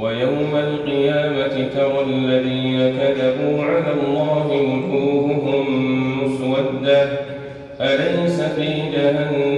ويوم القيامة ترى الذين كذبوا على الله وجوههم مسودة أليس في جهنم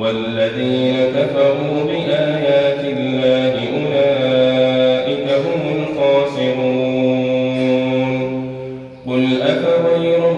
والذين كفروا بآيات الله أولئك هم الخاسرون. قل أفغير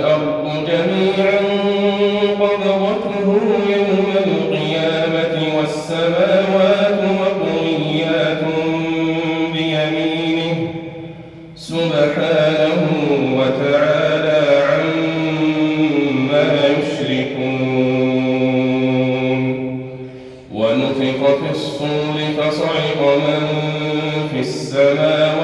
والأرض جميعا قبضته يوم القيامة والسماوات مطويات بيمينه سبحانه وتعالى عما يشركون ونفخ في الصور فصعق من في السماوات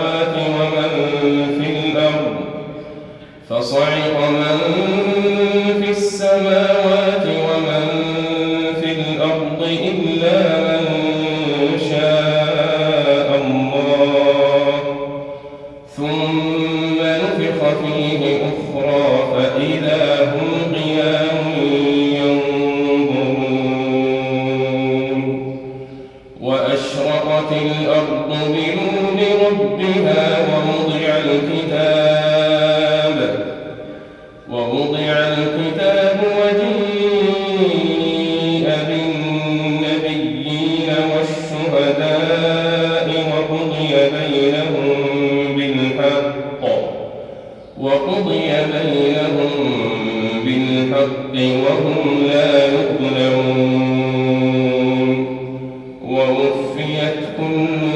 ربها ووضع الكتاب. ووضع الكتاب وجيء بالنبيين والشهداء وقضي بينهم بالحق. وقضي بينهم بالحق وهم لا يظلمون. ووفيت كل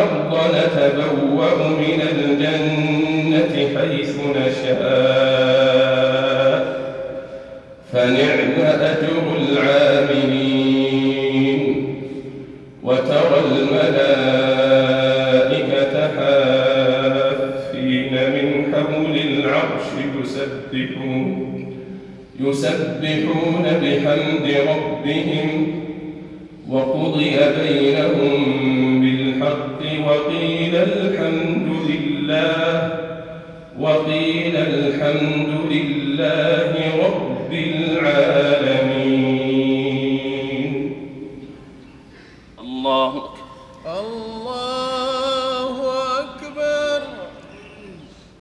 الأرض نتبوأ من الجنة حيث نشاء. فنعم أجر العاملين. وترى الملائكة يسبحون يسبحون بحمد ربهم. وقضي بينهم بالحق وقيل الحمد لله وقيل الحمد لله